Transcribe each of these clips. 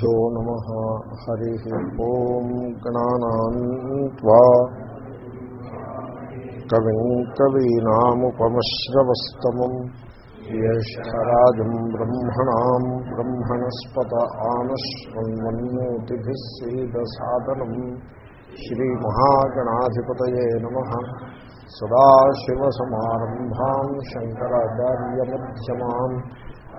श्रीगुरुभ्यो नमः हरिः ॐ गणानान्त्वा कविम् कवीनामुपमश्रवस्तमम् ज्येष्ठराजम् ब्रह्मणाम् ब्रह्मणस्पत आनश्वन्वन्नोतिभिः सीदसादनम् श्रीमहागणाधिपतये नमः सदाशिवसमारम्भाम् शङ्कराचार्यमध्यमाम्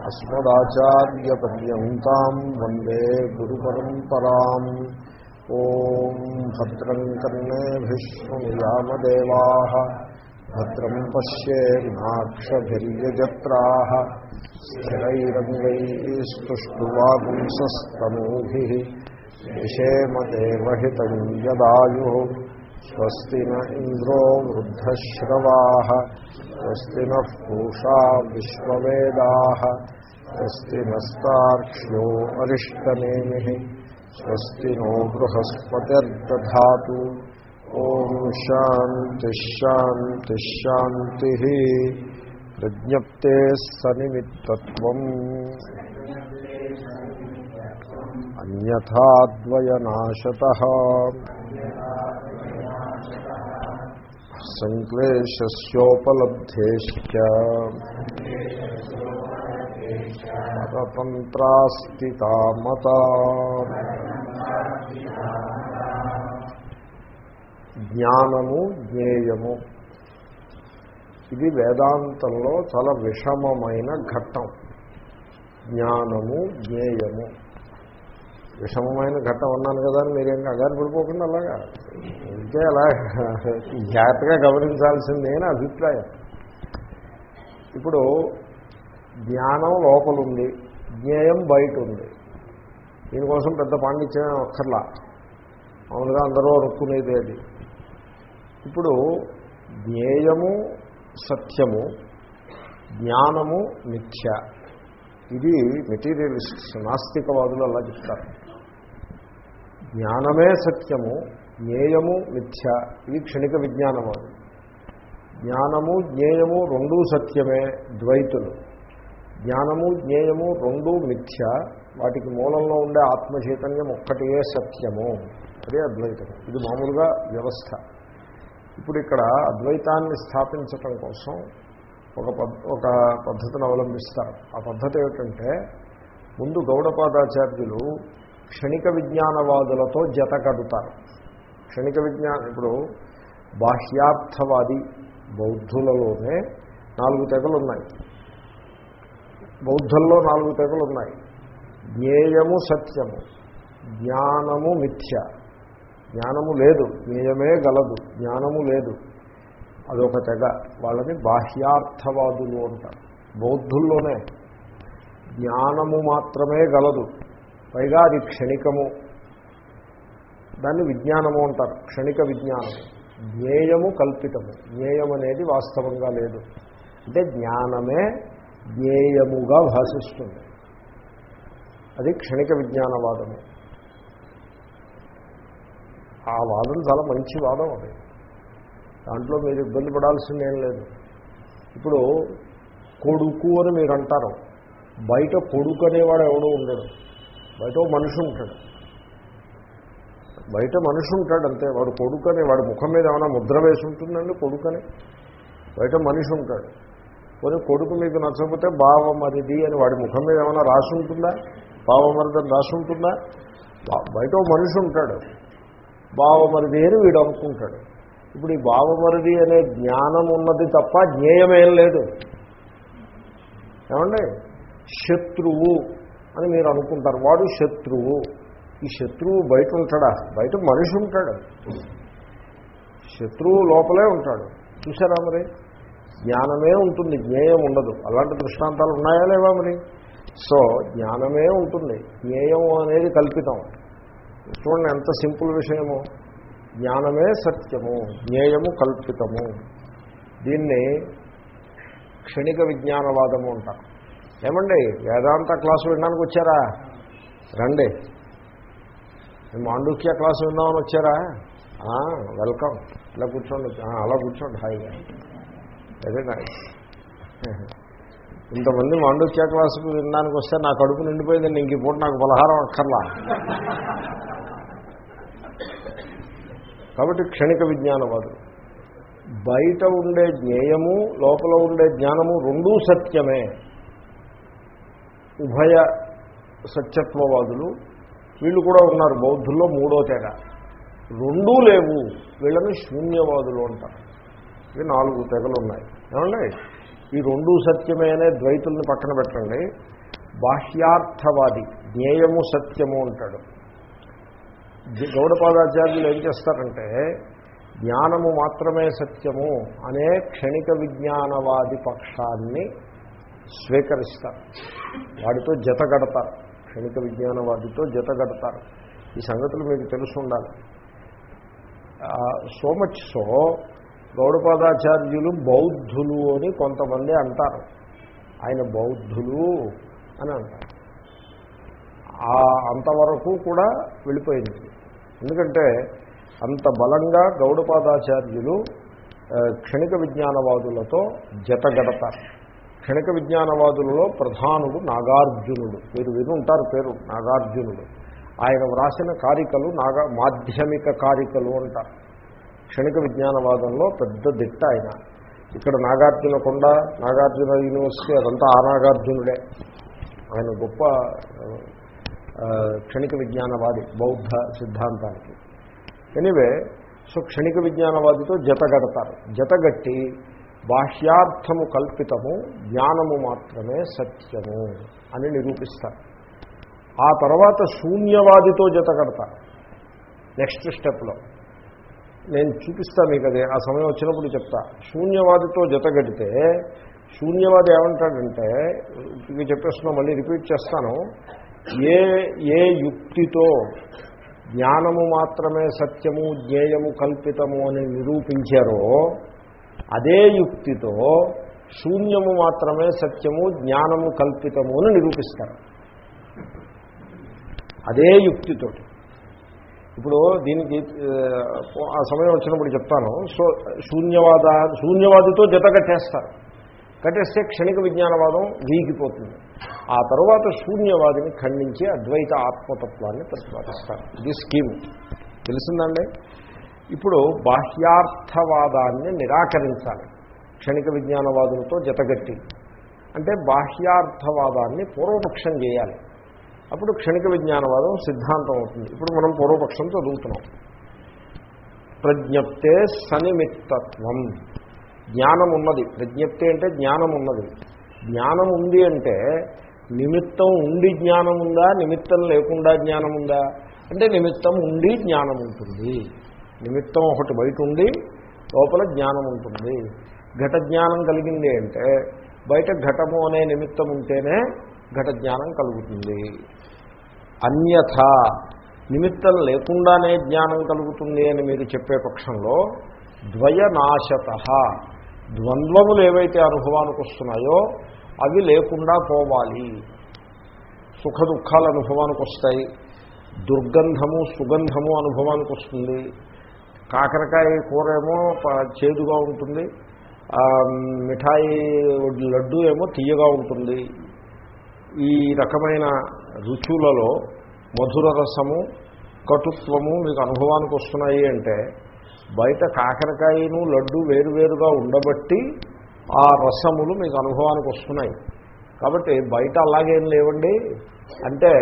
అస్మదాచార్యపర్యంతం వందే గురు పరంపరా ఓం భద్రం కన్నే విశ్వయామదేవా. భద్రం పశ్యేమాక్షజత్రా స్థిరైరంగైస్తువాగుంసూభి విషేమదేవదాయు స్వస్తి ఇంద్రో వృద్ధశ్రవా స్వస్తి నూషా విశ్వవేదా స్వస్తి నస్తాక్ష్యో అరిష్టనేమి స్వస్తి నో బృహస్పతిర్దా ఓం శాంతిశాంతిశాంతి ప్రజ్ఞప్తే సనిమిత్తత్వం అన్యథాద్వయనాశత సంక్లేశోపలబ్ధేశ్చ పరతంత్రాస్థితా మత జ్ఞానము జ్ఞేయము. ఇది వేదాంతంలో చాలా విషమమైన ఘట్టం. జ్ఞానము జ్ఞేయము. విషమమైన ఘట్టం ఉన్నాను కదా అని మీరేం కంగారు పడిపోకుండా అలాగా? ఇంకే అలా జాగ్రత్తగా గమనించాల్సిందే అని అభిప్రాయం. ఇప్పుడు జ్ఞానం లోపలుంది జ్ఞేయం బయట ఉంది దీనికోసం పెద్ద పాండిత్యం అక్కర్లా. మామూలుగా అందరూ అనుకునేదే అది. ఇప్పుడు జ్ఞేయము సత్యము జ్ఞానము మిథ్య. ఇది మెటీరియలిస్ట్స్ నాస్తికవాదులు అలా చెప్తారు. జ్ఞానమే సత్యము జ్ఞేయము మిథ్య. ఇది క్షణిక విజ్ఞానవాదు జ్ఞానము జ్ఞేయము రెండూ సత్యమే ద్వైతులు. జ్ఞానము జ్ఞేయము రెండూ మిథ్య. వాటికి మూలంలో ఉండే ఆత్మచైతన్యం ఒక్కటే సత్యము. అదే అద్వైతం ఇది మామూలుగా వ్యవస్థ. ఇప్పుడు ఇక్కడ అద్వైతాన్ని స్థాపించటం కోసం ఒక ఒక పద్ధతిని అవలంబిస్తారు. ఆ పద్ధతి ఏమిటంటే ముందు గౌడపాదాచార్యులు క్షణిక విజ్ఞానవాదులతో జత కడుతారు. క్షణిక విజ్ఞానం ఇప్పుడు బాహ్యార్థవాది బౌద్ధులలోనే నాలుగు తెగలు ఉన్నాయి బౌద్ధుల్లో నాలుగు తెగలు ఉన్నాయి జ్ఞేయము సత్యము జ్ఞానము మిథ్య. జ్ఞానము లేదు జ్ఞేయమే గలదు జ్ఞానము లేదు. అదొక తెగ. వాళ్ళని బాహ్యార్థవాదులు అంటారు. బౌద్ధుల్లోనే జ్ఞానము మాత్రమే గలదు. పైగా అది క్షణికము. దాన్ని విజ్ఞానము అంటారు. క్షణిక విజ్ఞానము. జ్ఞేయము కల్పితము. జ్ఞేయం అనేది వాస్తవంగా లేదు. అంటే జ్ఞానమే జ్ఞేయముగా భాషిస్తుంది. అది క్షణిక విజ్ఞానవాదము. ఆ వాదం చాలా మంచి వాదం అది. దాంట్లో మీరు ఇబ్బంది పడాల్సిందేం లేదు. ఇప్పుడు కొడుకు అని మీరు అంటారు. బయట కొడుకు అనేవాడు ఎవడో ఉండడు. బయట మనిషి ఉంటాడు. బయట మనిషి ఉంటాడంతే వాడు కొడుకని వాడి ముఖం మీద ఏమైనా ముద్ర వేసి ఉంటుందండి కొడుకని? బయట మనిషి ఉంటాడు. కొన్ని కొడుకు మీకు నచ్చకపోతే బావమరిది అని వాడి ముఖం మీద ఏమైనా రాసి ఉంటుందా? బావమరిది అని రాసి ఉంటుందా? బయట మనిషి ఉంటాడు. బావమరిది అని వీడు అనుకుంటాడు. ఇప్పుడు ఈ బావమరిది అనే జ్ఞానం ఉన్నది తప్ప జ్ఞేయమేం లేదు. ఏమండి? శత్రువు. అని మీరు అనుకుంటారు. వాడు శత్రువు. ఈ శత్రువు బయట ఉంటాడా బయట మనిషి ఉంటాడు. శత్రువు లోపలే ఉంటాడు. చూసారా మరి? జ్ఞానమే ఉంటుంది జ్ఞేయం ఉండదు. అలాంటి దృష్టాంతాలు ఉన్నాయా లేవా మరి? సో జ్ఞానమే ఉంటుంది. జ్ఞేయం అనేది కల్పితం. చూడండి ఎంత సింపుల్ విషయము. జ్ఞానమే సత్యము జ్ఞేయము కల్పితము. దీన్ని క్షణిక విజ్ఞానవాదము అంటారు. ఏమండి వేదాంత క్లాసు వినడానికి వచ్చారా? రండి. మాండుక్య క్లాసు విందామని వచ్చారా? వెల్కమ్. ఇలా కూర్చోండి. అలా కూర్చోండి. హాయిగా అదే నైస్ ఇంతమంది మాండుక్య క్లాసుకు వినడానికి వస్తే నా కడుపు నిండిపోయింది ఇంక ఇప్పుడు నాకు పలహారం అక్కర్లా. కాబట్టి క్షణిక విజ్ఞానవాదులు. బయట ఉండే జ్ఞేయము లోపల ఉండే జ్ఞానము రెండూ సత్యమే. ఉభయ సత్యత్వవాదులు వీళ్ళు కూడా ఉన్నారు. బౌద్ధుల్లో మూడో తెగ రెండూ లేవు. వీళ్ళని శూన్యవాదులు అంటారు. ఇవి నాలుగు తెగలు ఉన్నాయి. ఏమండి? ఈ రెండూ సత్యమే అనే ద్వైతుల్ని పక్కన పెట్టండి. బాహ్యార్థవాది జ్ఞేయము సత్యము అంటాడు. గౌడపాదాచార్యులు ఏం చేస్తారంటే జ్ఞానము మాత్రమే సత్యము అనే క్షణిక విజ్ఞానవాది పక్షాన్ని స్వీకరిస్తారు. వాడితో జత కడతారు క్షణిక విజ్ఞానవాదితో జతగడతారు ఈ సంగతులు మీకు తెలుసు ఉండాలి. సో మచ్ సో గౌడపాదాచార్యులు బౌద్ధులు అని కొంతమంది అంటారు. ఆయన బౌద్ధులు అని అంటారు. అంతవరకు కూడా వెళ్ళిపోయింది. ఎందుకంటే అంత బలంగా గౌడపాదాచార్యులు క్షణిక విజ్ఞానవాదులతో జతగడతారు క్షణిక విజ్ఞానవాదులలో ప్రధానుడు నాగార్జునుడు. మీరు వినుంటారు పేరు నాగార్జునుడు. ఆయన వ్రాసిన కారికలు నాగా మాధ్యమిక కారికలు అంటారు. క్షణిక విజ్ఞానవాదంలో పెద్ద దిట్ట ఆయన. ఇక్కడ నాగార్జున కొండ నాగార్జున యూనివర్సిటీ అదంతా ఆ నాగార్జునుడే. ఆయన గొప్ప క్షణిక విజ్ఞానవాది బౌద్ధ సిద్ధాంతానికి. ఎనివే సో క్షణిక విజ్ఞానవాదితో జతగడతారు జతగట్టి బాహ్యార్థము కల్పితము జ్ఞానము మాత్రమే సత్యము అని నిరూపిస్తారు. ఆ తర్వాత శూన్యవాదితో జతగడతారు నెక్స్ట్ స్టెప్లో. నేను చూపిస్తాను మీకు అదే ఆ సమయం వచ్చినప్పుడు చెప్తా. శూన్యవాదితో జతగడితే శూన్యవాది ఏమంటాడంటే మీకు చెప్పేస్తున్నా మళ్ళీ రిపీట్ చేస్తాను. ఏ ఏ యుక్తితో జ్ఞానము మాత్రమే సత్యము జ్ఞేయము కల్పితము అని నిరూపించారో అదే యుక్తితో శూన్యము మాత్రమే సత్యము జ్ఞానము కల్పితము అని నిరూపిస్తారు. అదే యుక్తితోటి. ఇప్పుడు దీనికి ఆ, ఆ సమయం వచ్చినప్పుడు చెప్తాను. సో శూన్యవాద శూన్యవాదితో జత కట్టేస్తారు. కట్టేస్తే క్షణిక విజ్ఞానవాదం వీగిపోతుంది. ఆ తర్వాత శూన్యవాదిని ఖండించి అద్వైత ఆత్మతత్వాన్ని ప్రతిపాదిస్తారు. ఇది స్కీమ్. తెలిసిందండి? ఇప్పుడు బాహ్యార్థవాదాన్ని నిరాకరించాలి. క్షణిక విజ్ఞానవాదులతో జతగట్టి. అంటే బాహ్యార్థవాదాన్ని పూర్వపక్షం చేయాలి. అప్పుడు క్షణిక విజ్ఞానవాదం సిద్ధాంతం అవుతుంది. ఇప్పుడు మనం పూర్వపక్షం చదువుతున్నాం. ప్రజ్ఞప్తే సనిమిత్తత్వం. జ్ఞానం ఉన్నది ప్రజ్ఞప్తి అంటే జ్ఞానం ఉన్నది జ్ఞానం ఉంది అంటే నిమిత్తం ఉండి జ్ఞానం ఉందా నిమిత్తం లేకుండా జ్ఞానం ఉందా అంటే నిమిత్తం ఉండి జ్ఞానం ఉంటుంది నిమిత్తం ఒకటి బయట ఉండి లోపల జ్ఞానం ఉంటుంది. ఘట జ్ఞానం కలిగింది అంటే బయట ఘటము అనే నిమిత్తం ఉంటేనే ఘట జ్ఞానం కలుగుతుంది. అన్యథ నిమిత్తం లేకుండానే జ్ఞానం కలుగుతుంది అని మీరు చెప్పే పక్షంలో ద్వయనాశత ద్వంద్వములు ఏవైతే అనుభవానికి వస్తున్నాయో అవి లేకుండా పోవాలి. సుఖ దుఃఖాలు అనుభవానికి వస్తాయి. దుర్గంధము సుగంధము అనుభవానికి వస్తుంది. కాకరకాయ కూర ఏమో చేదుగా ఉంటుంది. మిఠాయి లడ్డు ఏమో తీయగా ఉంటుంది. ఈ రకమైన రుచులలో మధుర రసము కటుత్వము మీకు అనుభవానికి వస్తున్నాయి అంటే బయట కాకరకాయను లడ్డు వేరువేరుగా ఉండబట్టి ఆ రసములు మీకు అనుభవానికి వస్తున్నాయి. కాబట్టి బయట అలాగేం లేవండి. అంటే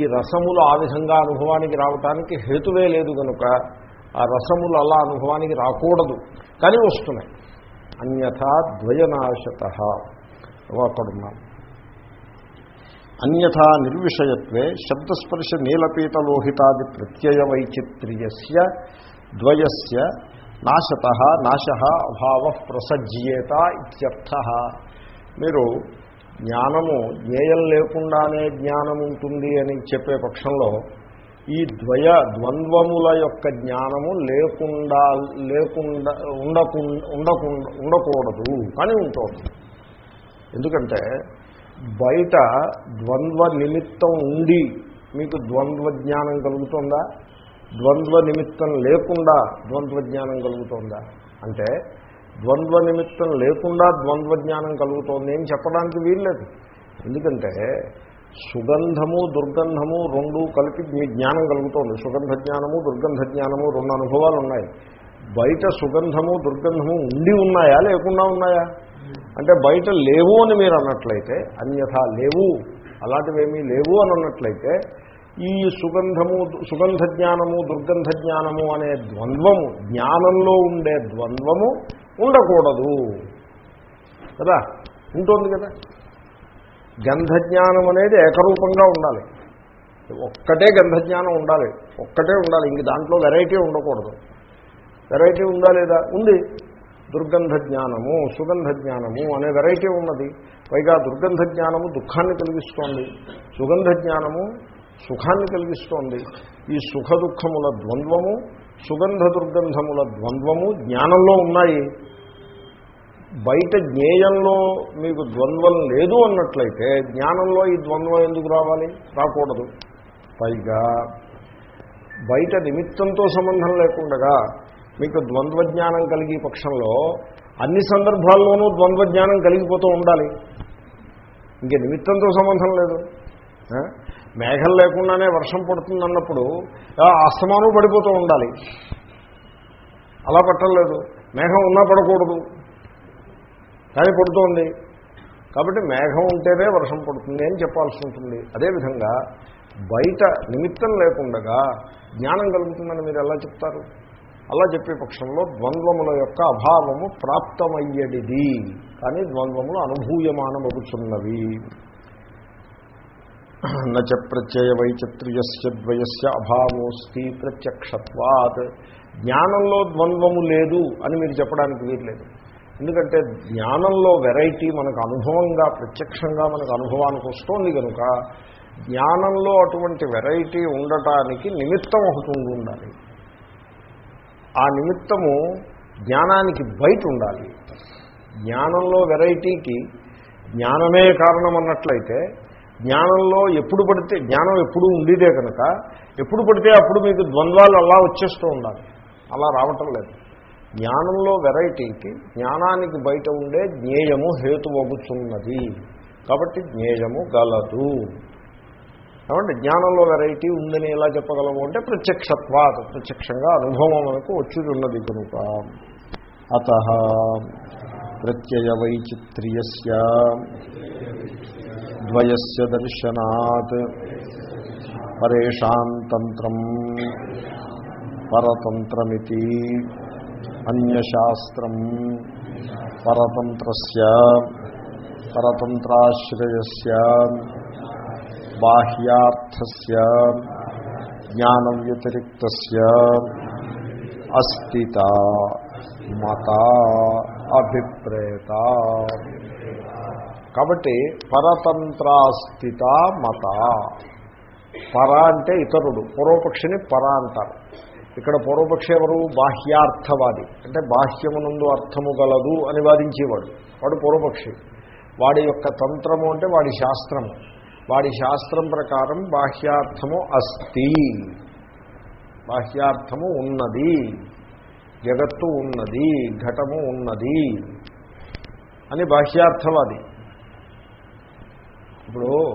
ఈ రసములు ఆ విధంగా అనుభవానికి రావటానికి హేతువే లేదు కనుక ఆ రసములు అలా అనుభవానికి రాకూడదు కానీ వస్తున్నాయి. అన్యథా ద్వయనాశత అక్కడున్నాం అన్యథా నిర్విషయత్వే శబ్దస్పర్శ నీలపీతలోహితాది ప్రత్యయ వైచిత్ర్యస్య ద్వయస్య నాశత నాశ అభావ ప్రసజ్యేత ఇత్యర్థ. మీరు జ్ఞానము జ్ఞేయం లేకుండానే జ్ఞానం ఉంటుంది అని చెప్పే పక్షంలో ఈ ద్వయ ద్వంద్వముల యొక్క జ్ఞానము లేకుండా లేకుండా ఉండకు ఉండకుండా ఉండకూడదు కానీ ఉంటుంది. ఎందుకంటే బయట ద్వంద్వ నిమిత్తం ఉండి మీకు ద్వంద్వ జ్ఞానం కలుగుతుందా? ద్వంద్వ నిమిత్తం లేకుండా ద్వంద్వ జ్ఞానం కలుగుతుందా? అంటే ద్వంద్వ నిమిత్తం లేకుండా ద్వంద్వ జ్ఞానం కలుగుతోంది అని చెప్పడానికి వీల్లేదు. ఎందుకంటే సుగంధము దుర్గంధము రెండు కలిపి మీ జ్ఞానం కలుగుతోంది. సుగంధ జ్ఞానము దుర్గంధ జ్ఞానము రెండు అనుభవాలు ఉన్నాయి బయట సుగంధము దుర్గంధము ఉండి ఉన్నాయా? లేకుండా ఉన్నాయా? అంటే బయట లేవు అని మీరు అన్నట్లయితే అన్యథా లేవు అలాంటివేమీ లేవు అని అన్నట్లయితే ఈ సుగంధము సుగంధ జ్ఞానము దుర్గంధ జ్ఞానము అనే ద్వంద్వము జ్ఞానంలో ఉండే ద్వంద్వము ఉండకూడదు. కదా? ఉంటుంది కదా? గంధజ్ఞానం అనేది ఏకరూపంగా ఉండాలి. ఒక్కటే గంధజ్ఞానం ఉండాలి. ఒక్కటే ఉండాలి. ఇంక దాంట్లో వెరైటీ ఉండకూడదు. వెరైటీ ఉందా లేదా? ఉంది. దుర్గంధ జ్ఞానము సుగంధ జ్ఞానము అనే వెరైటీ ఉన్నది. పైగా దుర్గంధ జ్ఞానము దుఃఖాన్ని కలిగిస్తోంది. సుగంధ జ్ఞానము సుఖాన్ని కలిగిస్తోంది. ఈ సుఖ దుఃఖముల ద్వంద్వము సుగంధ దుర్గంధముల ద్వంద్వము జ్ఞానంలో ఉన్నాయి. బయట జ్ఞేయంలో మీకు ద్వంద్వం లేదు అన్నట్లయితే జ్ఞానంలో ఈ ద్వంద్వం ఎందుకు రావాలి? రాకూడదు. పైగా బయట నిమిత్తంతో సంబంధం లేకుండా మీకు ద్వంద్వ జ్ఞానం కలిగే పక్షంలో అన్ని సందర్భాల్లోనూ ద్వంద్వ జ్ఞానం కలిగిపోతూ ఉండాలి. ఇంక నిమిత్తంతో సంబంధం లేదు. మేఘం లేకుండానే వర్షం పడుతుంది అన్నప్పుడు అస్తమానం పడిపోతూ ఉండాలి. అలా పట్టలేదు. మేఘం ఉన్నా పడకూడదు. కానీ పుడుతోంది. కాబట్టి మేఘం ఉంటేనే వర్షం పడుతుంది అని చెప్పాల్సి ఉంటుంది. అదేవిధంగా బయట నిమిత్తం లేకుండగా జ్ఞానం కలుగుతుందని మీరు ఎలా చెప్తారు? అలా చెప్పే పక్షంలో ద్వంద్వముల యొక్క అభావము ప్రాప్తమయ్యడిది. కానీ ద్వంద్వములు అనుభూయమానమగుచున్నవి. నచ ప్రత్యయ వైచిత్ర్యస్య ద్వయస్య అభావోస్తి ప్రత్యక్షత్వాత్. జ్ఞానంలో ద్వంద్వము లేదు అని మీరు చెప్పడానికి వీర్లేదు ఎందుకంటే జ్ఞానంలో వెరైటీ మనకు అనుభవంగా ప్రత్యక్షంగా మనకు అనుభవానికి వస్తోంది కనుక జ్ఞానంలో అటువంటి వెరైటీ ఉండటానికి నిమిత్తం ఒకటి ఉండాలి. ఆ నిమిత్తము జ్ఞానానికి బయట ఉండాలి. జ్ఞానంలో వెరైటీకి జ్ఞానమే కారణం అన్నట్లయితే జ్ఞానంలో ఎప్పుడు పడితే జ్ఞానం ఎప్పుడు ఉండేదే కనుక ఎప్పుడు పడితే అప్పుడు మీకు ద్వంద్వాలు అలా వచ్చేస్తూ ఉండాలి. అలా రావటం లేదు. జ్ఞానంలో వెరైటీకి జ్ఞానానికి బయట ఉండే జ్ఞేయము హేతువగుతున్నది కాబట్టి జ్ఞేయము గలదు. కాబట్టి జ్ఞానంలో వెరైటీ ఉందని ఎలా చెప్పగలము అంటే ప్రత్యక్షత్వాత్ ప్రత్యక్షంగా అనుభవం మనకు వచ్చి ఉన్నది కనుక. అత ప్రత్యయ వైచిత్ర్యస్య ద్వయస్య దర్శనాత్ పరేషాం తంత్రం పరతంత్రమితి. అన్యశాస్త్రం పరతంత్రస్య పరతంత్రాశ్రయస్య బాహ్యార్థస్య జ్ఞాన వ్యతిరిక్త అస్థిత మత అభిప్రేత కాబట్టి పరతంత్రాస్థిత మత. పర అంటే ఇతరుడు పూర్వపక్షిని పర అంటారు. ఇక్కడ పూర్వపక్ష ఎవరు? బాహ్యార్థవాది. అంటే బాహ్యమునందు అర్థము గలదు అని వాదించేవాడు. వాడు పూర్వపక్షి. వాడి యొక్క తంత్రము అంటే వాడి శాస్త్రము. వాడి శాస్త్రం ప్రకారం బాహ్యార్థము అస్తి. బాహ్యార్థము ఉన్నది. జగత్తు ఉన్నది. ఘటము ఉన్నది. అని బాహ్యార్థవాది. ఇప్పుడు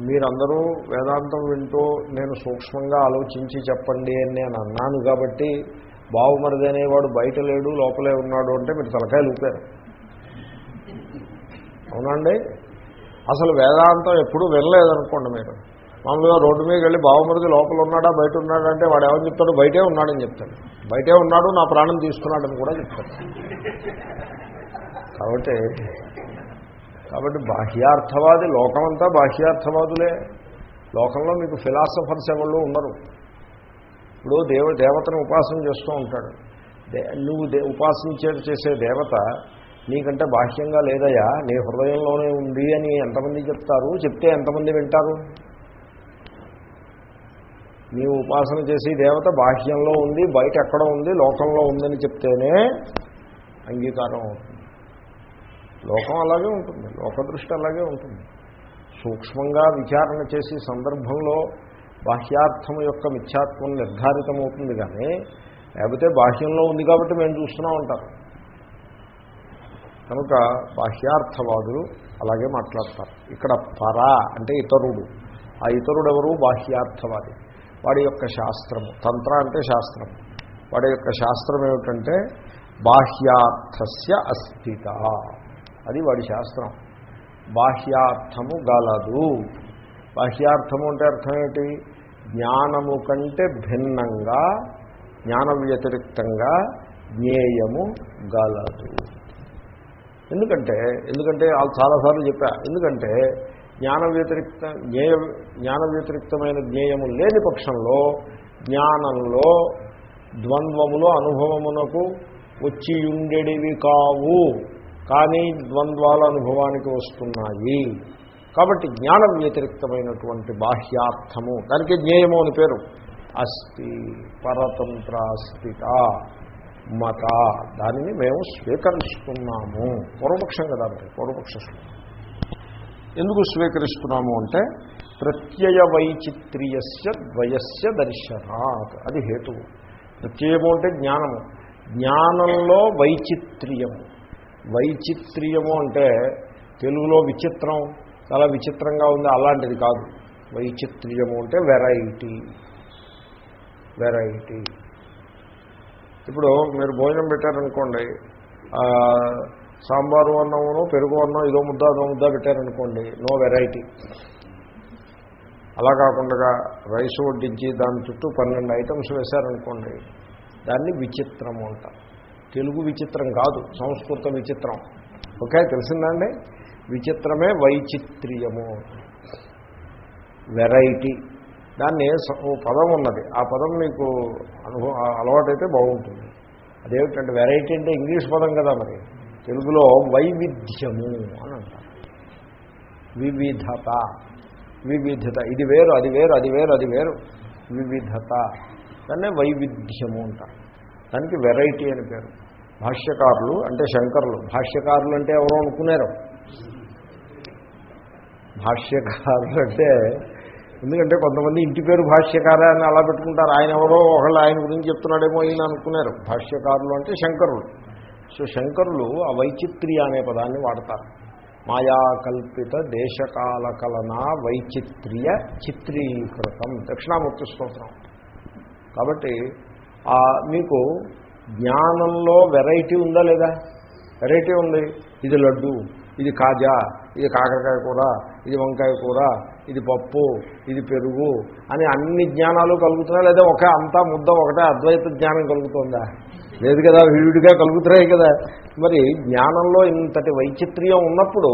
మీరందరూ వేదాంతం వింటూ నేను సూక్ష్మంగా ఆలోచించి చెప్పండి అని నేను అన్నాను కాబట్టి బావుమరిది అనేవాడు బయట లేడు లోపలే ఉన్నాడు అంటే మీరు తలకాయలు ఊపారు. అవునండి? అసలు వేదాంతం ఎప్పుడూ వినలేదనుకోండి మీరు. మామూలుగా రోడ్డు మీద వెళ్ళి బావమరిది లోపల ఉన్నాడా బయట ఉన్నాడా అంటే వాడు ఏమని చెప్తాడు? బయటే ఉన్నాడని చెప్తాడు. బయటే ఉన్నాడు నా ప్రాణం తీసుకున్నాడని కూడా చెప్తాడు. కాబట్టి కాబట్టి బాహ్యార్థవాది లోకమంతా బాహ్యార్థవాదులే. లోకంలో మీకు ఫిలాసఫర్స్ ఎవరు ఉండరు. ఇప్పుడు దేవ దేవతను ఉపాసన చేస్తూ ఉంటాడు. దే నువ్వు దే ఉపాసించే చేసే దేవత నీకంటే బాహ్యంగా లేదయా నీ హృదయంలోనే ఉంది అని ఎంతమంది చెప్తారు? చెప్తే ఎంతమంది వింటారు? నీవు ఉపాసన చేసి దేవత బాహ్యంలో ఉంది బయట ఎక్కడ ఉంది లోకంలో ఉందని చెప్తేనే అంగీకారం అవుతుంది. లోకం అలాగే ఉంటుంది లోక దృష్టి అలాగే ఉంటుంది. సూక్ష్మంగా విచారణ చేసే సందర్భంలో బాహ్యార్థం యొక్క మిథ్యాత్వం నిర్ధారితమవుతుంది కానీ లేకపోతే బాహ్యంలో ఉంది కాబట్టి మేము చూస్తున్నాం ఉంటారు కనుక బాహ్యార్థవాదులు అలాగే మాట్లాడతారు. ఇక్కడ పర అంటే ఇతరుడు. ఆ ఇతరుడు ఎవరు బాహ్యార్థవాది. వాడి యొక్క శాస్త్రము. తంత్ర అంటే శాస్త్రం. వాడి యొక్క శాస్త్రం ఏమిటంటే బాహ్యార్థస్య అస్థిత. అది వాడి శాస్త్రం. బాహ్యార్థము గలదు. బాహ్యార్థము అంటే అర్థం ఏంటి? జ్ఞానము కంటే భిన్నంగా జ్ఞాన వ్యతిరిక్తంగా జ్ఞేయము గలదు. ఎందుకంటే ఎందుకంటే వాళ్ళు చాలాసార్లు చెప్పా ఎందుకంటే జ్ఞాన వ్యతిరిక్త జ్ఞేయ జ్ఞాన వ్యతిరిక్తమైన జ్ఞేయము లేని పక్షంలో జ్ఞానంలో ద్వంద్వములో అనుభవమునకు వచ్చి ఉండేటివి కావు. కానీ ద్వంద్వాల అనుభవానికి వస్తున్నాయి. కాబట్టి జ్ఞాన వ్యతిరిక్తమైనటువంటి బాహ్యార్థము దానికి జ్ఞేయము అని పేరు. అస్థి పరతంత్రాస్థిత మత దానిని మేము స్వీకరిస్తున్నాము. పూర్వపక్షం కదా మరి పూర్వపక్ష ఎందుకు స్వీకరిస్తున్నాము అంటే ప్రత్యయ వైచిత్ర్యస్య ద్వయస్య దర్శనాత్. అది హేతువు. ప్రత్యయము అంటే జ్ఞానము. జ్ఞానంలో వైచిత్ర్యము. వైచిత్ర్యము అంటే తెలుగులో విచిత్రం చాలా విచిత్రంగా ఉంది అలాంటిది కాదు. వైచిత్ర్యము అంటే వెరైటీ వెరైటీ ఇప్పుడు మీరు భోజనం పెట్టారనుకోండి సాంబారు అన్నమును పెరుగు అన్నం ఇదో ముద్ద అదో ముద్ద పెట్టారనుకోండి నో వెరైటీ అలా కాకుండా రైస్ వడ్డించి దాని చుట్టూ పన్నెండు ఐటమ్స్ వేశారనుకోండి దాన్ని విచిత్రము అంటారు. తెలుగు విచిత్రం కాదు సంస్కృత విచిత్రం. ఓకే తెలిసిందండి? విచిత్రమే వైచిత్ర్యము. వెరైటీ దాన్ని ఓ పదం ఉన్నది. ఆ పదం మీకు అనుభవం అలవాటైతే బాగుంటుంది. అదేమిటంటే వెరైటీ అంటే ఇంగ్లీష్ పదం కదా మరి. తెలుగులో వైవిధ్యము అని అంటారు. వివిధత. వివిధత. ఇది వేరు అది వేరు అది వేరు అది వేరు. వివిధత. దాన్నే వైవిధ్యము అంటారు. దానికి వెరైటీ అని పేరు. భాష్యకారులు అంటే శంకరులు. భాష్యకారులు అంటే ఎవరో అనుకున్నారు. భాష్యకారులు అంటే ఎందుకంటే కొంతమంది ఇంటి పేరు భాష్యకారా అని అలా పెట్టుకుంటారు. ఆయన ఎవరో ఒకళ్ళు ఆయన గురించి చెప్తున్నాడేమో ఈయన అనుకున్నారు. భాష్యకారులు అంటే శంకరులు. సో శంకరులు ఆ వైచిత్ర్య అనే పదాన్ని వాడతారు. మాయాకల్పిత దేశకాల కలన వైచిత్ర్య చిత్రీకృతం. దక్షిణామూర్తి స్తోత్రం. కాబట్టి మీకు జ్ఞానంలో వెరైటీ ఉందా లేదా? వెరైటీ ఉంది. ఇది లడ్డు ఇది కాజా ఇది కాకరకాయ కూర ఇది వంకాయ కూర ఇది పప్పు ఇది పెరుగు అని అన్ని జ్ఞానాలు కలుగుతున్నాయి లేదా ఒక అంతా ముద్ద ఒకటే అద్వైత జ్ఞానం కలుగుతుందా? లేదు కదా విడివిడిగా కలుగుతున్నాయి కదా. మరి జ్ఞానంలో ఇంతటి వైచిత్ర్యం ఉన్నప్పుడు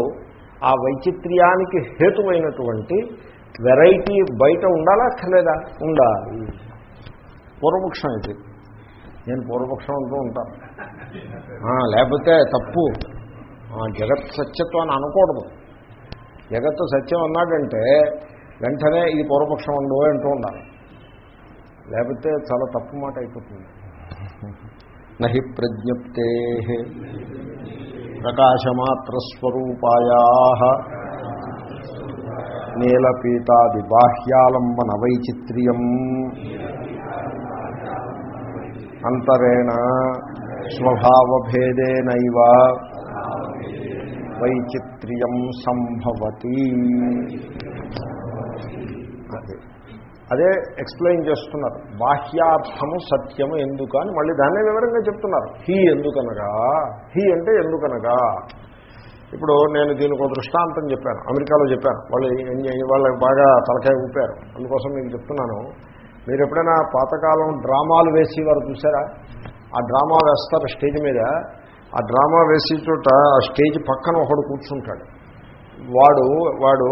ఆ వైచిత్ర్యానికి హేతువైనటువంటి వెరైటీ బయట ఉండాలా? అక్కర్లేదా? ఉండాలి. పూర్వపక్షం ఇది. నేను పూర్వపక్షం అంటూ ఉంటాను లేకపోతే తప్పు. జగత్ సత్యత్వం అని అనకూడదు. జగత్ సత్యం అన్నాడంటే వెంటనే ఇది పూర్వపక్షం ఉండవు అంటూ ఉండాలి. లేకపోతే చాలా తప్పు మాట అయిపోతుంది. నహి ప్రజ్ఞప్తే ప్రకాశమాత్రస్వరూపాయా నీలపీతాది బాహ్యాలంబన వైచిత్ర్యం. అంతరేణ స్వభావభేదేనైవ వైచిత్ర్యం సంభవతి. అదే. అదే ఎక్స్ప్లెయిన్ చేస్తున్నారు. బాహ్యార్థము సత్యము ఎందుకు అని మళ్ళీ దాన్నే వివరంగా చెప్తున్నారు. హీ ఎందుకనగా? హీ అంటే ఎందుకనగా? ఇప్పుడు నేను దీనికి ఒక దృష్టాంతం చెప్పాను. అమెరికాలో చెప్పాను. వాళ్ళు ఏం- వాళ్ళకి బాగా తలకాయ ఊపారు. అందుకోసం నేను చెప్తున్నాను. మీరు ఎప్పుడైనా పాతకాలం డ్రామాలు వేసేవారు చూసారా? ఆ డ్రామా వేస్తారు స్టేజ్ మీద. ఆ డ్రామా వేసే చోట ఆ స్టేజ్ పక్కన ఒకడు కూర్చుంటాడు. వాడు వాడు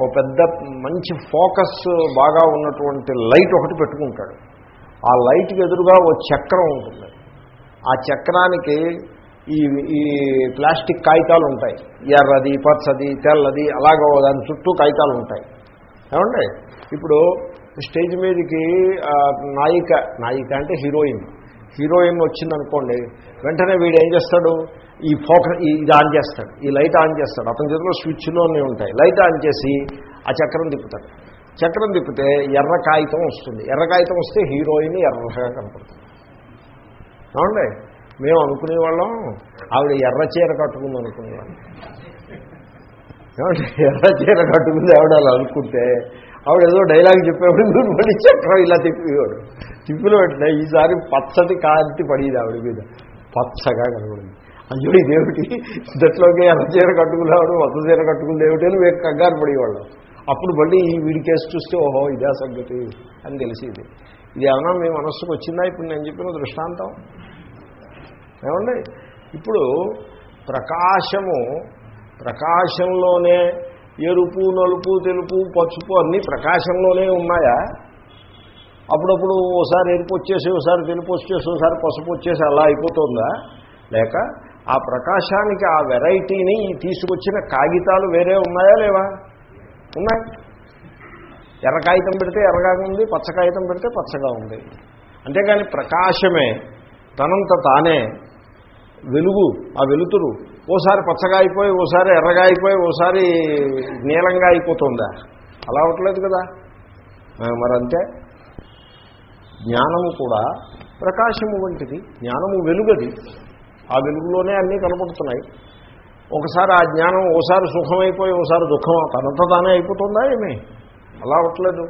ఓ పెద్ద మంచి ఫోకస్ బాగా ఉన్నటువంటి లైట్ ఒకటి పెట్టుకుంటాడు. ఆ లైట్కి ఎదురుగా ఓ చక్రం ఉంటుంది. ఆ చక్రానికి ఈ ఈ ప్లాస్టిక్ కాగితాలు ఉంటాయి. ఎర్రది పచ్చది తెల్లది అలాగో దాని చుట్టూ కాగితాలు ఉంటాయి. ఏమండి? ఇప్పుడు స్టేజ్ మీదకి నాయిక నాయిక అంటే హీరోయిన్. హీరోయిన్ వచ్చిందనుకోండి వెంటనే వీడు ఏం చేస్తాడు? ఈ ఫోకస్ ఇది ఆన్ చేస్తాడు. ఈ లైట్ ఆన్ చేస్తాడు. అతని చేతిలో స్విచ్లోనే ఉంటాయి. లైట్ ఆన్ చేసి ఆ చక్రం తిప్పుతాడు. చక్రం తిప్పితే ఎర్ర కాగితం వస్తుంది. ఎర్ర కాగితం వస్తే హీరోయిన్ ఎర్రగా కనపడుతుంది. ఏమండి? మేము అనుకునేవాళ్ళం ఆవిడ ఎర్ర చీర కట్టుకుంది అనుకునేవాళ్ళం. ఏమంటే ఎర్ర చీర కట్టుకుంది ఆవిడ అలా అనుకుంటే ఆవిడ ఏదో డైలాగ్ చెప్పేవాడు మీరు మళ్ళీ చక్రం ఇలా తిప్పేవాడు. తిప్పిలో పెట్టిన ఈసారి పచ్చటి కాంతి పడేది ఆవిడ మీద. పచ్చగా కనబడింది. అయ్యో ఇదేమిటి? దట్లోకి ఎర్ర చీర కట్టుకునేవాడు వద్ద చీర కట్టుకుంది ఏమిటి అని మేము కంగారు పడేవాళ్ళం. అప్పుడు మళ్ళీ ఈ వీడి కేసు చూస్తే ఓహో ఇదే సంగతి అని తెలిసింది. ఇది ఏమన్నా మీ మనస్సుకు వచ్చిందా? ఇప్పుడు నేను చెప్పిన దృష్టాంతం. ఏమండి? ఇప్పుడు ప్రకాశము ప్రకాశంలోనే ఎరుపు నలుపు తెలుపు పసుపు అన్నీ ప్రకాశంలోనే ఉన్నాయా? అప్పుడప్పుడు ఓసారి ఎరుపు వచ్చేసి ఒకసారి తెలుపు వచ్చేసి ఒకసారి పసుపు వచ్చేసి అలా అయిపోతుందా? లేక ఆ ప్రకాశానికి ఆ వెరైటీని తీసుకొచ్చిన కాగితాలు వేరే ఉన్నాయా లేవా? ఉన్నాయి. ఎర్ర కాగితం పెడితే ఎర్రగా ఉంది పచ్చ కాగితం పెడితే పచ్చగా ఉంది. అంతేగాని ప్రకాశమే తనంత తానే వెలుగు ఆ వెలుతురు ఓసారి పచ్చగా అయిపోయి ఓసారి ఎర్రగా అయిపోయి ఓసారి నీలంగా అయిపోతుందా? అలా అవట్లేదు కదా. మరంతే జ్ఞానము కూడా ప్రకాశము వంటిది జ్ఞానము వెలుగది. ఆ వెలుగులోనే అన్నీ కనపడుతున్నాయి. ఒకసారి ఆ జ్ఞానం ఓసారి సుఖమైపోయి ఓసారి దుఃఖం తనంత తానే అయిపోతుందా ఏమి? అలా అవట్లేదు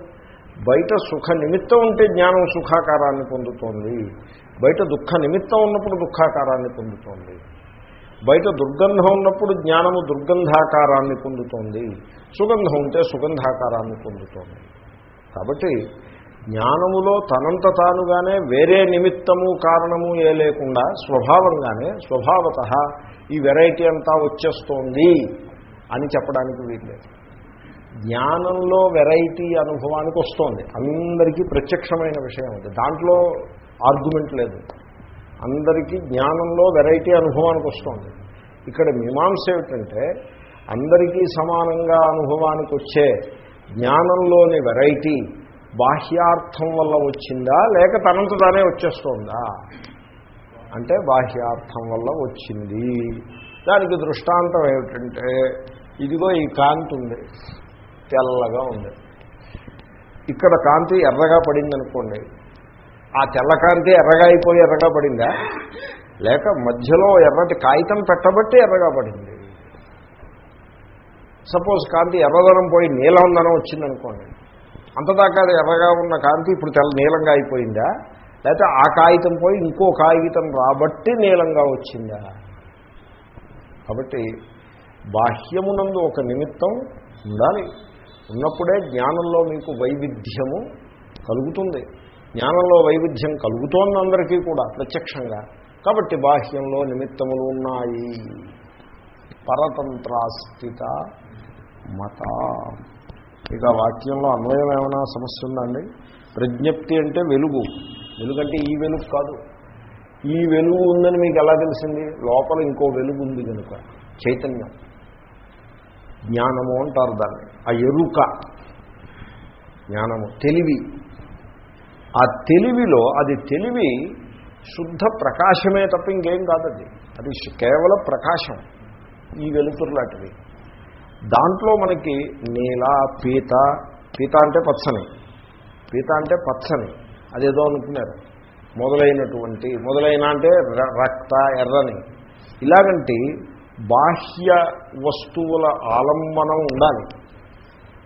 బయట సుఖ నిమిత్తం ఉంటే జ్ఞానం సుఖాకారాన్ని పొందుతోంది. బయట దుఃఖ నిమిత్తం ఉన్నప్పుడు దుఃఖాకారాన్ని పొందుతోంది. బయట దుర్గంధం ఉన్నప్పుడు జ్ఞానము దుర్గంధాకారాన్ని పొందుతోంది. సుగంధం ఉంటే సుగంధాకారాన్ని పొందుతోంది. కాబట్టి జ్ఞానములో తనంత తానుగానే వేరే నిమిత్తము కారణము ఏ లేకుండా స్వభావంగానే స్వభావత ఈ వెరైటీ అంతా వచ్చేస్తోంది అని చెప్పడానికి వీల్లేదు. జ్ఞానంలో వెరైటీ అనుభవానికి వస్తోంది. అందరికీ ప్రత్యక్షమైన విషయం ఉంది దాంట్లో ఆర్గ్యుమెంట్ లేదు. అందరికీ జ్ఞానంలో వెరైటీ అనుభవానికి వస్తుంది. ఇక్కడ మీమాంస ఏమిటంటే అందరికీ సమానంగా అనుభవానికి వచ్చే జ్ఞానంలోని వెరైటీ బాహ్యార్థం వల్ల వచ్చిందా లేక తనంత తానే వచ్చేస్తోందా? అంటే బాహ్యార్థం వల్ల వచ్చింది. దానికి దృష్టాంతం ఏమిటంటే ఇదిగో ఈ కాంతి ఉంది తెల్లగా ఉంది. ఇక్కడ కాంతి ఎర్రగా పడింది అనుకోండి ఆ తెల్లకాంతి ఎర్రగా అయిపోయి ఎర్రగా పడిందా? లేక మధ్యలో ఎర్రటి కాగితం పెట్టబట్టి ఎర్రగా పడింది. సపోజ్ కాంతి ఎర్రదనం పోయి నీలందనం వచ్చిందనుకోండి. అంతదాకా ఎర్రగా ఉన్న కాంతి ఇప్పుడు తెల్ల నీలంగా అయిపోయిందా? లేకపోతే ఆ కాగితం పోయి ఇంకో కాగితం రాబట్టి నీలంగా వచ్చిందా? కాబట్టి బాహ్యమునందు ఒక నిమిత్తం ఉండాలి. ఉన్నప్పుడే జ్ఞానంలో మీకు వైవిధ్యము కలుగుతుంది. జ్ఞానంలో వైవిధ్యం కలుగుతోంది అందరికీ కూడా ప్రత్యక్షంగా. కాబట్టి బాహ్యంలో నిమిత్తములు ఉన్నాయి. పరతంత్రాస్థిత మత. ఇక వాక్యంలో అన్వయం ఏమైనా సమస్య ఉందండి? ప్రజ్ఞప్తి అంటే వెలుగు. వెలుగంటే ఈ వెలుగు కాదు. ఈ వెలుగు ఉందని మీకు ఎలా తెలిసింది? లోపల ఇంకో వెలుగు ఉంది కనుక. చైతన్యం. జ్ఞానము అంటారు దాన్ని. ఆ ఎరుక. జ్ఞానము. తెలివి. ఆ తెలివిలో అది తెలివి శుద్ధ ప్రకాశమే తప్ప ఇంకేం కాదు అది అది కేవలం ప్రకాశం ఈ వెలుతురులాంటిది దాంట్లో మనకి నీల పీత పీత అంటే పచ్చని పీత అంటే పచ్చని అదేదో అనుకున్నారు. మొదలైనటువంటి మొదలైన అంటే రక్త ఎర్రని. ఇలాగంటి బాహ్య వస్తువుల ఆలంబనం ఉండాలి.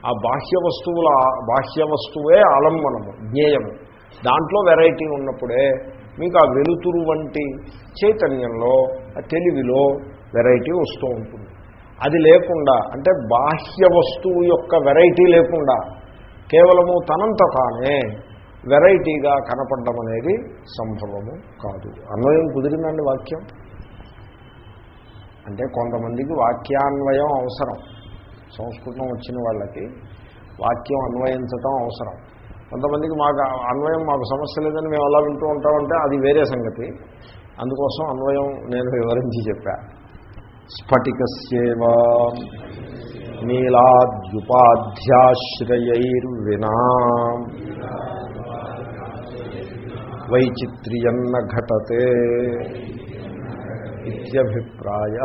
ఆ బాహ్య వస్తువుల బాహ్య వస్తువే ఆలంబనము జ్ఞేయము. దాంట్లో వెరైటీ ఉన్నప్పుడే మీకు ఆ వెలుతురు వంటి చైతన్యంలో ఆ తెలివిలో వెరైటీ వస్తూ ఉంటుంది. అది లేకుండా అంటే బాహ్య వస్తువు యొక్క వెరైటీ లేకుండా కేవలము తనంత తానే వెరైటీగా కనపడడం అనేది సంభవము కాదు. అన్వయం కుదిరిందండి వాక్యం? అంటే కొంతమందికి వాక్యాన్వయం అవసరం. సంస్కృతం వచ్చిన వాళ్ళకి వాక్యం అన్వయించటం అవసరం. కొంతమందికి మాకు అన్వయం మాకు సమస్య లేదని మేము అలా వింటూ ఉంటామంటే అది వేరే సంగతి. అందుకోసం అన్వయం నేను వివరించి చెప్పా. స్ఫటికస్యేవ నీలాద్యుపాధ్యాశ్రయైర్వినా వైచిత్ర్యన్న ఘటతే ఇత్యభిప్రాయ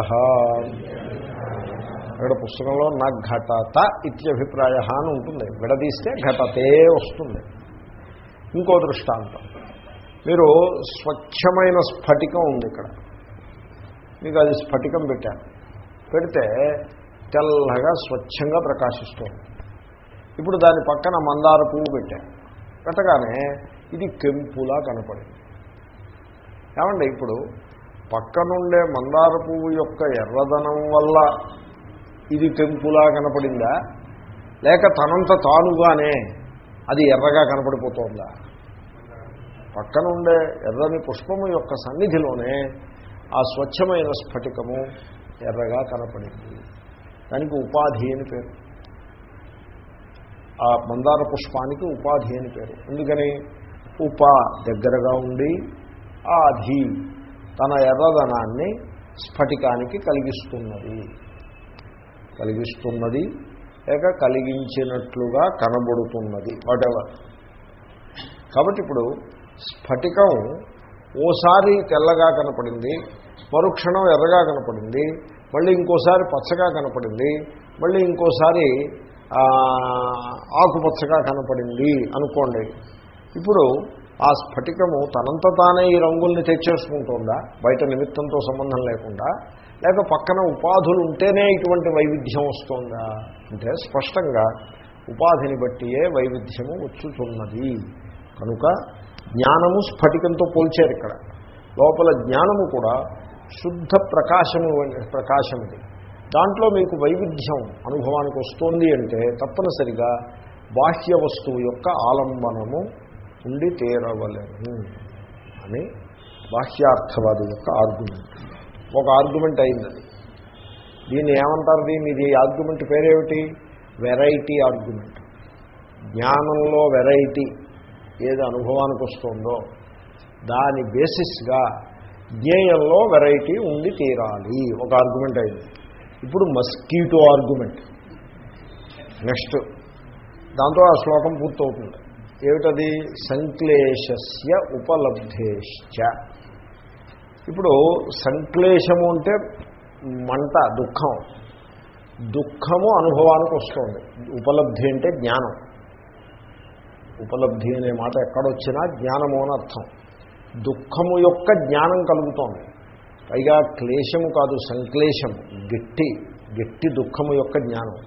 అక్కడ పుస్తకంలో నా ఘటత ఇత్యభిప్రాయ అని ఉంటుంది. విడదీస్తే ఘటతే వస్తుంది. ఇంకో దృష్టాంతం. మీరు స్వచ్ఛమైన స్ఫటికం ఉంది ఇక్కడ. మీకు అది స్ఫటికం పెట్టాను పెడితే తెల్లగా స్వచ్ఛంగా ప్రకాశిస్తుంది. ఇప్పుడు దాని పక్కన మందార పువ్వు పెట్టాను పెట్టగానే ఇది కెంపులా కనపడింది. ఏమండి ఇప్పుడు పక్కనుండే మందార పువ్వు యొక్క ఎర్రదనం వల్ల ఇది పెంపులా కనపడిందా? లేక తనంత తానుగానే అది ఎర్రగా కనపడిపోతుందా? పక్కనుండే ఎర్రని పుష్పము యొక్క సన్నిధిలోనే ఆ స్వచ్ఛమైన స్ఫటికము ఎర్రగా కనపడింది. దానికి ఉపాధి అని పేరు. ఆ మందార పుష్పానికి ఉపాధి అని పేరు. ఎందుకని? ఉప దగ్గరగా ఉండి ఆధి తన ఎర్రదనాన్ని స్ఫటికానికి కలిగిస్తున్నది. కలిగిస్తున్నది లేక కలిగించినట్లుగా కనబడుతున్నది వాటెవర్ కాబట్టి ఇప్పుడు స్ఫటికం ఓసారి తెల్లగా కనపడింది మరుక్షణం ఎర్రగా కనపడింది మళ్ళీ ఇంకోసారి పచ్చగా కనపడింది మళ్ళీ ఇంకోసారి ఆకుపచ్చగా కనపడింది అనుకోండి. ఇప్పుడు ఆ స్ఫటికము తనంత తానే ఈ రంగుల్ని తెచ్చేసుకుంటుందా? బయట నిమిత్తంతో సంబంధం లేకుండా లేక పక్కన ఉపాధులు ఉంటేనే ఇటువంటి వైవిధ్యం వస్తుందా? అంటే స్పష్టంగా ఉపాధిని బట్టియే వైవిధ్యము వచ్చుతున్నది. కనుక జ్ఞానము స్ఫటికంతో పోల్చారు ఇక్కడ. లోపల జ్ఞానము కూడా శుద్ధ ప్రకాశము ప్రకాశముది. దాంట్లో మీకు వైవిధ్యం అనుభవానికి వస్తోంది అంటే తప్పనిసరిగా బాహ్య వస్తువు యొక్క ఆలంబనము ఉండి తీరవలేము అని బాహ్యార్థవాది యొక్క ఆర్గ్యుమెంట్ ఒక ఆర్గ్యుమెంట్ అయింది అది. దీన్ని ఏమంటారు దీన్ని? ఇది ఆర్గ్యుమెంట్ పేరేమిటి? వెరైటీ ఆర్గ్యుమెంట్ జ్ఞానంలో వెరైటీ ఏది అనుభవానికి వస్తుందో దాని బేసిస్గా జ్ఞేయంలో వెరైటీ ఉండి తీరాలి. ఒక ఆర్గ్యుమెంట్ అయింది. ఇప్పుడు మస్కీటో ఆర్గ్యుమెంట్ నెక్స్ట్ దాంతో ఆ శ్లోకం పూర్తవుతుంది. ఏమిటది? సంక్లేశస్య ఉపలబ్ధేశ్చ. ఇప్పుడు సంక్లేశము అంటే మంట దుఃఖం. దుఃఖము అనుభవానికి వస్తుంది. ఉపలబ్ధి అంటే జ్ఞానం. ఉపలబ్ధి అనే మాట ఎక్కడొచ్చినా జ్ఞానము అని అర్థం. దుఃఖము యొక్క జ్ఞానం కలుగుతోంది. పైగా క్లేశము కాదు సంక్లేశము. గట్టి గట్టి దుఃఖము యొక్క జ్ఞానం.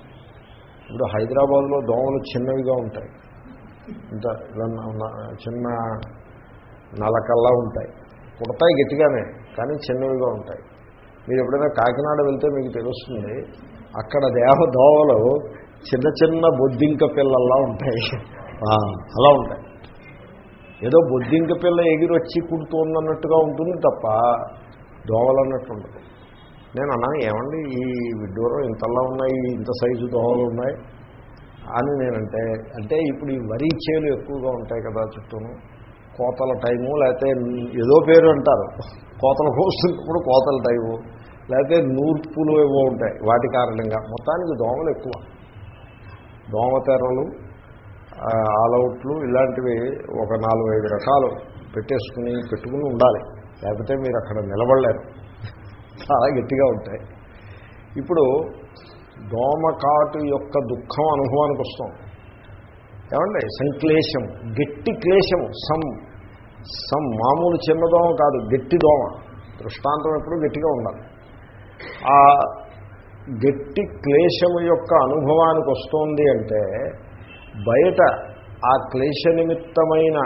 ఇప్పుడు హైదరాబాద్లో దోమలు చిన్నవిగా ఉంటాయి. ఇంత చిన్న నలకల్లా ఉంటాయి. పుడతాయి గట్టిగానే కానీ చిన్నవిగా ఉంటాయి. మీరు ఎప్పుడైనా కాకినాడ వెళ్తే మీకు తెలుస్తుంది అక్కడ దేహ దోవలు చిన్న చిన్న బొద్దింక పిల్లల్లా ఉంటాయి. అలా ఉంటాయి. ఏదో బొద్దింక పిల్ల ఎగిరొచ్చి కుడుతోందన్నట్టుగా ఉంటుంది తప్ప దోవలు అన్నట్టు ఉండదు. నేను అన్నా ఏమండి ఈ విడ్డూరం ఇంతలా ఉన్నాయి ఇంత సైజు దోవలు ఉన్నాయి? అని నేనంటే అంటే ఇప్పుడు ఈ వరి చేలు ఎక్కువగా ఉంటాయి కదా చుట్టూను కోతల టైము లేకపోతే ఏదో పేరు అంటారు. కోతల కోస్తున్నప్పుడు కోతల టైము లేకపోతే నూర్పులు ఏవో ఉంటాయి వాటి కారణంగా. మొత్తానికి దోమలు ఎక్కువ. దోమతెరలు ఆల్అవుట్లు ఇలాంటివి ఒక నాలుగు ఐదు రకాలు పెట్టేసుకుని పెట్టుకుని ఉండాలి. లేకపోతే మీరు అక్కడ నిలబడలేరు. చాలా గట్టిగా ఉంటాయి. ఇప్పుడు దోమకాటు యొక్క దుఃఖం అనుభవానికి వస్తాం. ఏమండి? సంక్లేశం గట్టి క్లేశము సమ్ సమ్ మామూలు చిన్న దోమ కాదు గట్టి దోమ. దృష్టాంతం ఎప్పుడు గట్టిగా ఉండాలి. ఆ గట్టి క్లేశము యొక్క అనుభవానికి వస్తుంది అంటే బయట ఆ క్లేశ నిమిత్తమైన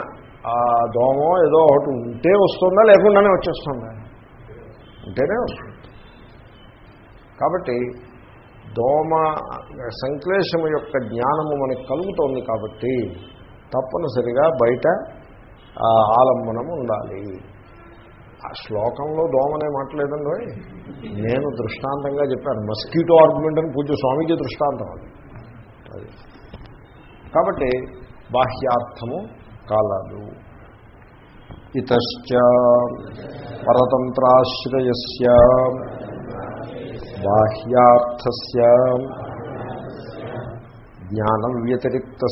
ఆ దోమో ఏదో ఒకటి ఉంటే వస్తుందా లేకుండానే వచ్చేస్తుందా? ఉంటేనే వస్తుంది. కాబట్టి దోమ సంక్లేశము యొక్క జ్ఞానము మనకు కలుగుతోంది కాబట్టి తప్పనిసరిగా బయట ఆలంబనము ఉండాలి. ఆ శ్లోకంలో దోమనే మాట్లాడండి నేను దృష్టాంతంగా చెప్పాను మస్కిటో ఆర్గ్యుమెంట్ అని పూజ స్వామీజీ దృష్టాంతం అది. అది. కాబట్టి బాహ్యార్థము కాలదు ఇతశ్చ పరతంత్రాశ్రయస్య బాహ్యార్థస్య. జ్ఞానం వ్యతిరిక్త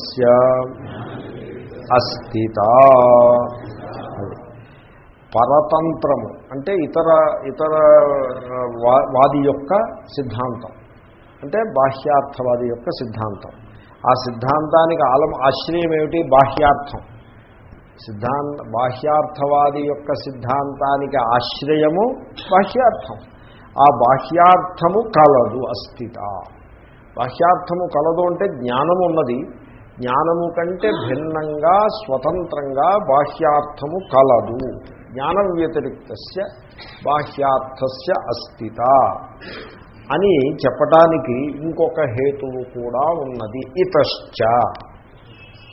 అస్థిత. పరతంత్రము అంటే ఇతర ఇతర వాది యొక్క సిద్ధాంతం. అంటే బాహ్యార్థవాది యొక్క సిద్ధాంతం. ఆ సిద్ధాంతానికి ఆలం ఆశ్రయం ఏమిటి? బాహ్యార్థం. సిద్ధాంత బాహ్యార్థవాది యొక్క సిద్ధాంతానికి ఆశ్రయము బాహ్యార్థం. ఆ బాహ్యార్థము కలదు అస్థిత. బాహ్యార్థము కలదు అంటే జ్ఞానము ఉన్నది. జ్ఞానము కంటే భిన్నంగా స్వతంత్రంగా బాహ్యార్థము కలదు. జ్ఞాన వ్యతిరిక్త బాహ్యార్థస్య అస్థిత అని చెప్పటానికి ఇంకొక హేతువు కూడా ఉన్నది. ఇతశ్చ.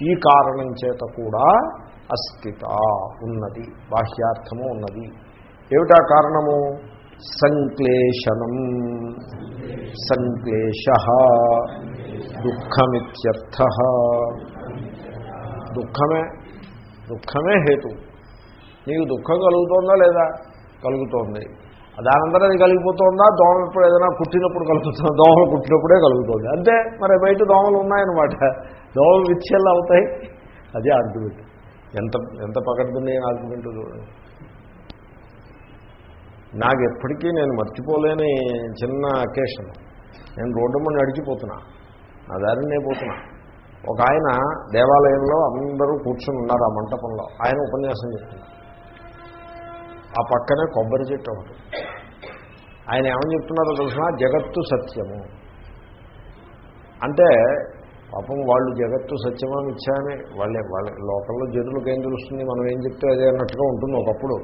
ఈ కారణం చేత కూడా అస్థిత ఉన్నది. బాహ్యార్థము ఉన్నది. ఏమిటా కారణము? సంక్లేషణం సంక్లేశ. దుఃఖమిత్యర్థ. దుఃఖమే దుఃఖమే హేతు. నీకు దుఃఖం కలుగుతోందా లేదా? కలుగుతోంది. దానంతరం అది కలిగిపోతుందా? దోమలప్పుడు ఏదైనా కుట్టినప్పుడు కలుగుతుంది? దోమలు కుట్టినప్పుడే కలుగుతుంది. అంతే మరి బయట దోమలు ఉన్నాయన్నమాట. దోమలు విచ్చల్లు అవుతాయి. అదే ఆర్గ్యుమెంట్ ఎంత ఎంత పకడ్బందీ ఆర్గ్యుమెంట్ చూడండి. నాకు ఎప్పటికీ నేను మర్చిపోలేని చిన్న అకేషన్ నేను రోడ్డు మీద నడిచిపోతున్నా. నా దారినే పోతున్నా. ఒక ఆయన దేవాలయంలో అందరూ కూర్చొని ఉన్నారు ఆ మంటపంలో. ఆయన ఉపన్యాసం చెప్తున్నారు ఆ పక్కనే కొబ్బరి చెట్టు ఒకటి. ఆయన ఏమని చెప్తున్నారో తెలిసిన జగత్తు సత్యము. అంటే పాపం వాళ్ళు జగత్తు సత్యమా మిథ్యాని వాళ్ళే వాళ్ళ. లోకల్లో జనులకు ఏం తెలుస్తుంది? మనం ఏం చెప్తే అదే అన్నట్టుగా ఉంటుంది ఒకప్పుడు.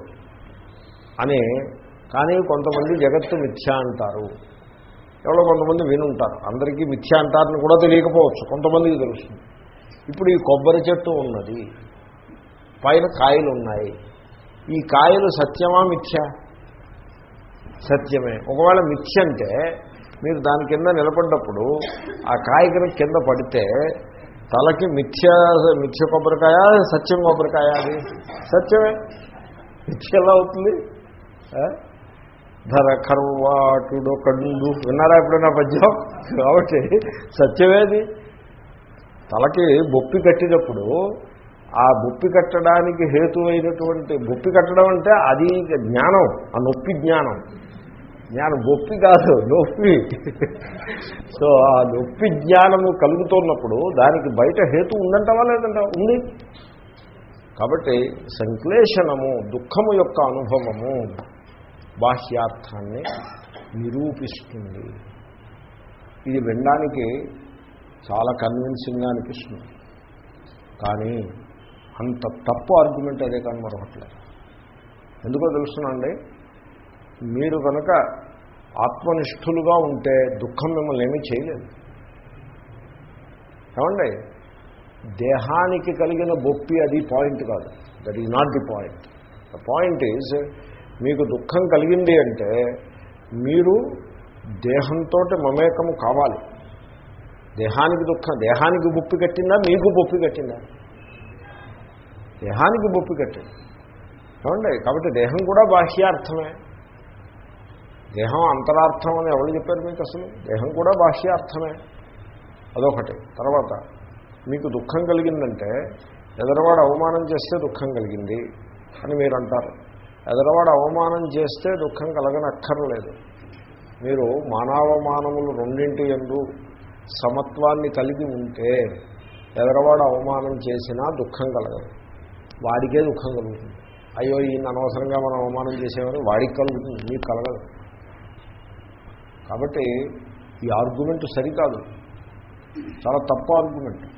అని కానీ కొంతమంది జగత్తు మిథ్య అంటారు. ఎవరో కొంతమంది వినుంటారు. అందరికీ మిథ్య అంటారని కూడా తెలియకపోవచ్చు. కొంతమందికి తెలుస్తుంది. ఇప్పుడు ఈ కొబ్బరి చెట్టు ఉన్నది. పైన కాయలు ఉన్నాయి. ఈ కాయలు సత్యమా మిథ్య? సత్యమే. ఒకవేళ మిథ్య అంటే మీరు దాని కింద నిలబడ్డప్పుడు ఆ కాయ కనుక కింద పడితే తలకి మిథ్య మిథ్య కొబ్బరికాయ సత్యం కొబ్బరికాయ అది? సత్యమే. మిథ్య ఎలా అవుతుంది ధర కర్వాటుడు కండు విన్నారా ఎప్పుడైనా పద్యం? కాబట్టి సత్యమేది? తలకి బొప్పి కట్టినప్పుడు ఆ బొప్పి కట్టడానికి హేతువైనటువంటి బొప్పి కట్టడం అంటే అది జ్ఞానం ఆ నొప్పి జ్ఞానం. జ్ఞానం బొప్పి కాదు నొప్పి. సో ఆ నొప్పి జ్ఞానము కలుగుతున్నప్పుడు దానికి బయట హేతు ఉందంటావా లేదంటా ఉంది. కాబట్టి సంక్లేషణము దుఃఖము యొక్క అనుభవము. బాహ్యార్థాన్ని నిరూపిస్తుంది. ఇది వినడానికి చాలా కన్విన్సింగ్గా అనిపిస్తుంది. కానీ అంత తప్పు ఆర్గ్యుమెంట్ అదే కానీ మరొకట్లేదు ఎందుకో తెలుసునండి మీరు కనుక ఆత్మనిష్ఠులుగా ఉంటే దుఃఖం మిమ్మల్ని ఏమీ చేయలేదు. ఏమండి? దేహానికి కలిగిన బొప్పి అది పాయింట్ కాదు. That is not the point the point is మీకు దుఃఖం కలిగింది అంటే మీరు దేహంతో మమేకము కావాలి. దేహానికి దుఃఖం దేహానికి బొప్పి కట్టిందా? మీకు బొప్పి కట్టిందా? దేహానికి బొప్పి కట్టింది. ఏమండి? కాబట్టి దేహం కూడా బాహ్యార్థమే. దేహం అంతరార్థం అని ఎవరు చెప్పారు మీకు అసలు? దేహం కూడా బాహ్యార్థమే. అదొకటి. తర్వాత మీకు దుఃఖం కలిగిందంటే ఎదరవాడు అవమానం చేస్తే దుఃఖం కలిగింది అని మీరు అంటారు ఎదరవాడు అవమానం చేస్తే దుఃఖం కలగనక్కర్లేదు. మీరు మానవమానములు రెండింటి ఎందు సమత్వాన్ని కలిగి ఉంటే ఎదరవాడు అవమానం చేసినా దుఃఖం కలగదు. వాడికే దుఃఖం కలుగుతుంది. అయ్యో ఈయన అనవసరంగా మనం అవమానం చేసేమని వాడికి కలుగుతుంది మీకు కలగదు. కాబట్టి ఈ ఆర్గ్యుమెంట్ సరికాదు. చాలా తప్పు ఆర్గ్యుమెంట్